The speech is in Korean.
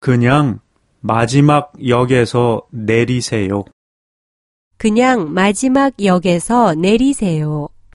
그냥 마지막 역에서 내리세요. 그냥 마지막 역에서 내리세요.